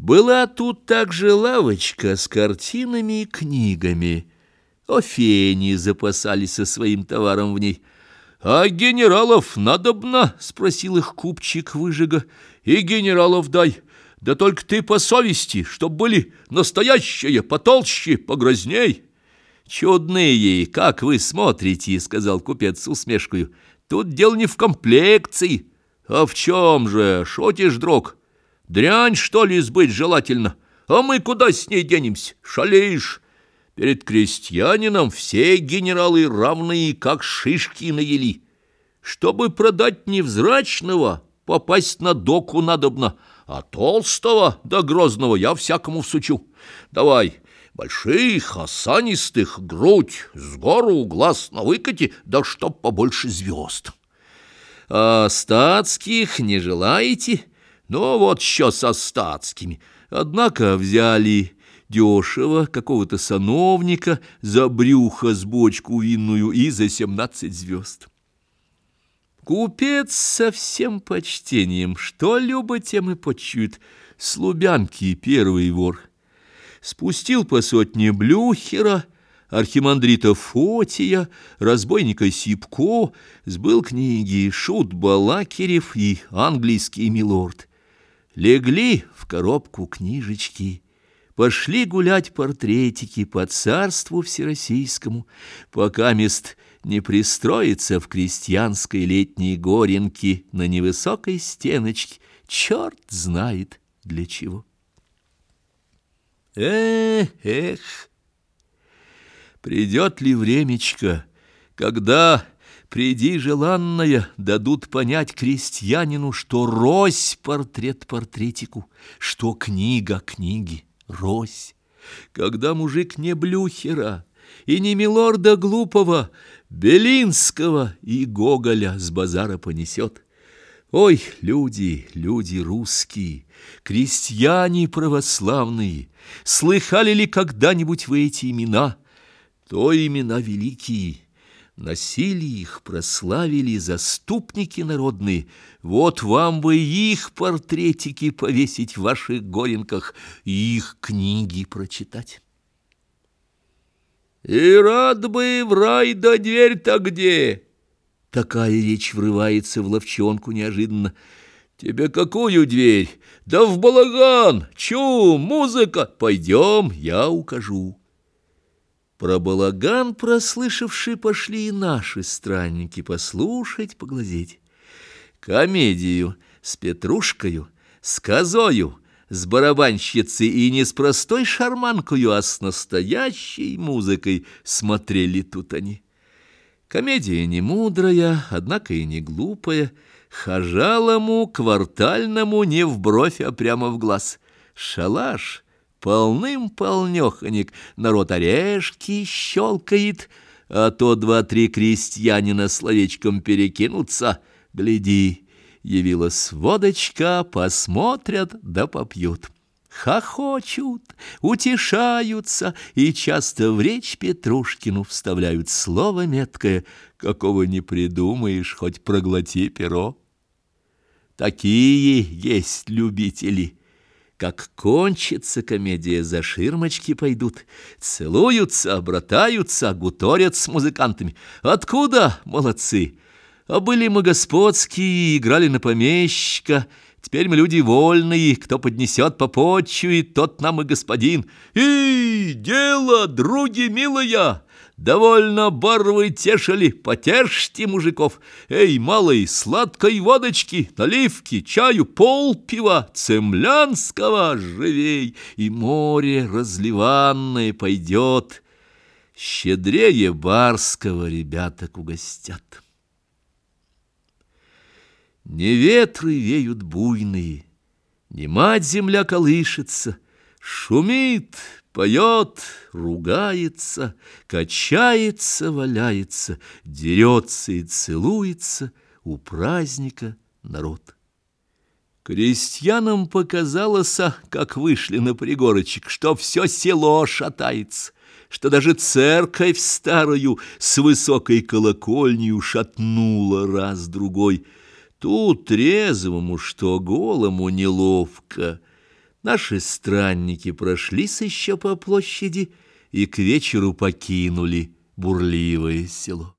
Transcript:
Была тут также лавочка с картинами и книгами. Офени запасались со своим товаром в ней. «А генералов надобно?» — спросил их купчик выжига. «И генералов дай, да только ты по совести, чтоб были настоящие, потолще, погрозней». «Чудные, как вы смотрите», — сказал купец с усмешкою. «Тут дело не в комплекции, а в чем же, шутишь, друг?» Дрянь, что ли, сбыть желательно? А мы куда с ней денемся? Шалеешь? Перед крестьянином все генералы равные, как шишки наели. Чтобы продать невзрачного, попасть на доку надобно, а толстого да грозного я всякому всучу. Давай, больших, осанистых, грудь, с гору, глаз на выкате, да чтоб побольше звезд. А статских не желаете?» Ну вот что со статскими. Однако взяли дешево какого-то сановника за брюхо с бочку винную и за семнадцать звезд. Купец со всем почтением, что любо тем и почует, с Лубянки первый вор. Спустил по сотне блюхера, архимандрита Фотия, разбойника Сипко, сбыл книги Шут Балакирев и английский милорд. Легли в коробку книжечки, Пошли гулять портретики по царству всероссийскому, Пока мест не пристроится в крестьянской летней горенке На невысокой стеночке, черт знает для чего. Эх, эх, придет ли времечко, когда Приди, желанная, дадут понять крестьянину, что рось портрет портретику, что книга книги, рось. Когда мужик не Блюхера и не милорда глупого, Белинского и Гоголя с базара понесет. Ой, люди, люди русские, крестьяне православные, слыхали ли когда-нибудь вы эти имена? То имена великие — Носили их, прославили заступники народные. Вот вам бы их портретики повесить в ваших горенках и их книги прочитать. И рад бы в рай да дверь-то где? Такая речь врывается в ловчонку неожиданно. Тебе какую дверь? Да в балаган! Чу, музыка! Пойдем, я укажу. Про балаган, прослышавшие, пошли и наши странники послушать, поглазеть. Комедию с Петрушкою, с козою, с барабанщицей и не с простой шарманкою, а с настоящей музыкой смотрели тут они. Комедия не мудрая, однако и не глупая, хожалому, квартальному не в бровь, а прямо в глаз. Шалаш — полным-полнёхонек, народ орешки щелкает, а то два-три крестьянина словечком перекинутся, гляди, явилась водочка, посмотрят да попьют. Хохочут, утешаются и часто в речь Петрушкину вставляют слово меткое, какого не придумаешь, хоть проглоти перо. Такие есть любители — как кончится комедия, за ширмочки пойдут, целуются, обратаются, гуторят с музыкантами. Откуда, молодцы? А были мы господские, играли на помещика, Теперь мы люди вольные, кто поднесет попочует, тот нам и господин. И дело, други милая, Довольно барвы тешили, потешьте мужиков. Эй, малый, сладкой водочки, наливки, чаю, пол пива, цемлянского живей, и море разливанное пойдет. Щедрее барского ребяток угостят. Не ветры веют буйные, не мать земля колышется, шумит, Поет, ругается, качается, валяется, дерется и целуется у праздника народ. Крестьянам показалось, как вышли на пригорочек, что все село шатается, что даже церковь старую с высокой колокольней шатнула раз-другой. Тут трезвому, что голому неловко — Наши странники прошлись еще по площади и к вечеру покинули бурливое село.